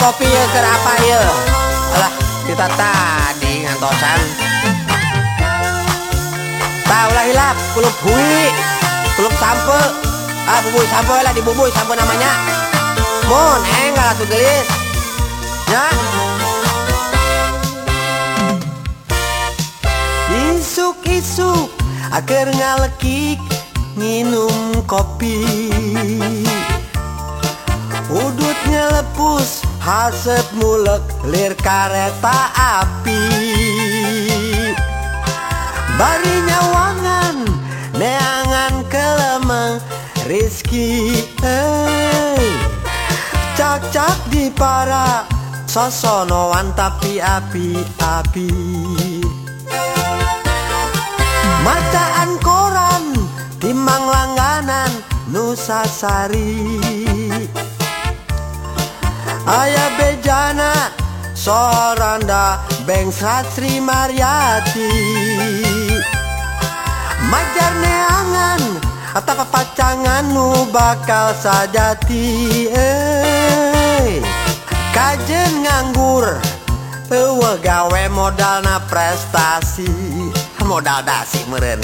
kopi ya ke apa ya. Alah kita tadi ngantosan. Tahu lah hilap Kulup hui Kulup sampe. Ah bubui sampe lah dibubui sampe namanya. Mon enggak tuh gelis. Ya? Isuk-isuk Agar ngalekik Minum kopi. Udutnya lepus Hasep mulek Lir kareta api. Bari nyawangan Neangan kelemeng Rizki hey. Cak-cak di para Sosonoan tapi api-api. Macaan koran Timang langganan Nusasari Ayah bejana Soranda Beng Sri Mariati. Majar neangan Atau pacangan nu bakal sajati eh. Kajen nganggur Ewe gawe modal na prestasi. Modal dasi meren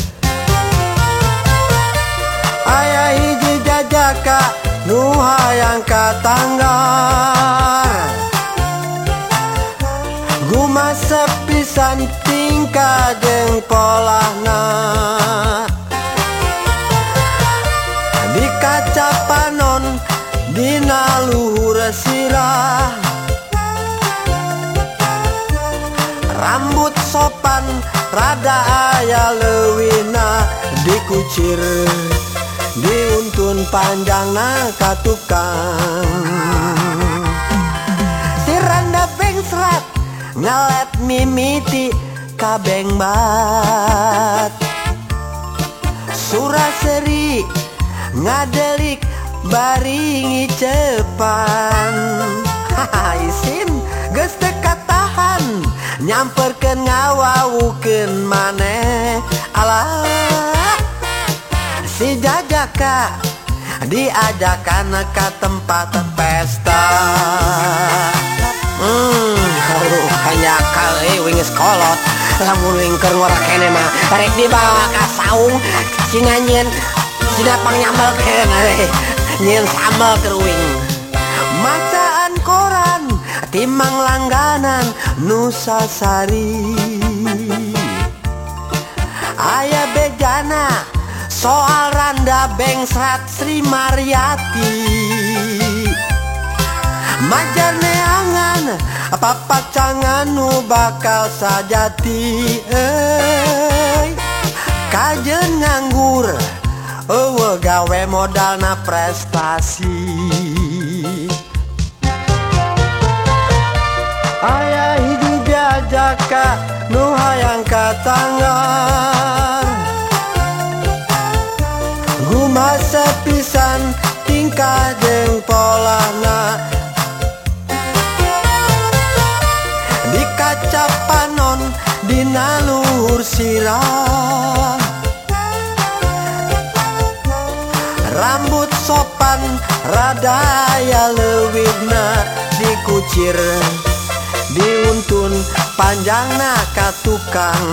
Ayah hiji jajaka Nu hayang katanggar. Guma sepisan tingkah jeng polahna Di kaca panon dina luhur sirah. Rambut sopan rada aya lewina dikucir. Diuntun panjang naka tukang. Si randa beng serat Ngelet mimiti kabeng bat. Suraseri Ngadelik baringi cepan isin teka tahan Nyamperken ngawawuken maneh. Alah Si jajaka Diajakan ke tempat pesta. Hmm, aduh, hanya kali wingis kolot Lamun wingker ngora kene mah. Rek dibawa ka saung. Cina nyen Cina pang nyambal kene Nyen sambal keruing Macaan koran Timang langganan Nusa Sari. Bejana Soal randa bengsrat Sri Mariati. Majar neangan Apa pacangan nu bakal sajati eh. Kajen nganggur Ewe gawe modal na prestasi. Ayah hiji jajaka Nu hayang Jelma sepisan tingkah jeung polana. Di kaca panon dina luhur sirah. Rambut sopan radaya leuwihna dikucir. Diuntun panjangna ka tukang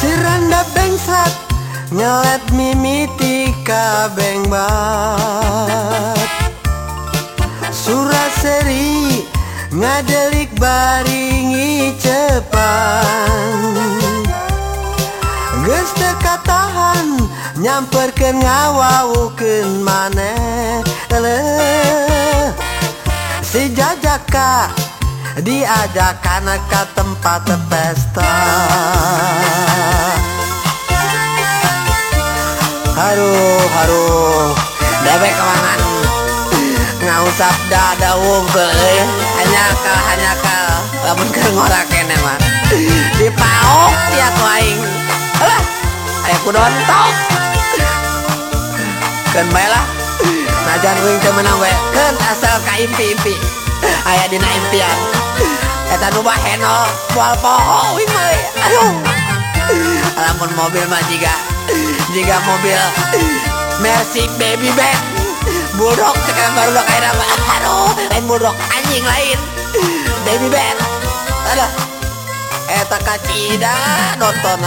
Siranda bengsat nyelet mimiti ka beng bat. Suraseri ngadelik baringi cepan Geus teka tahan nyamperkeun ngawawukeun maneh. Eleh. Si jajaka diajakan ke tempat pesta Haruh, haruh. Debek kemangan Ngausap dada wungkul eh. Hanya kal, hanya ke ngorak kene mah Dipaok tiap waing. Alah, ayo ku dontok. Kan bae lah. Najan wing menang we. Kan asal ka impi-impi. Aya dina impian. Eta nu baheno Moal poho wing mah Aduh. Lamun mobil mah jiga Jiga mobil. Mercy baby band Bulldog sekarang baru udah kayak apa Aduh lain bulldog anjing lain. Baby bear Aduh Eta kacida nonton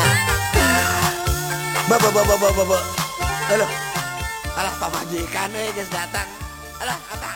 Baba baba baba baba Aduh Alah pamajikan eh guys datang. Alah kata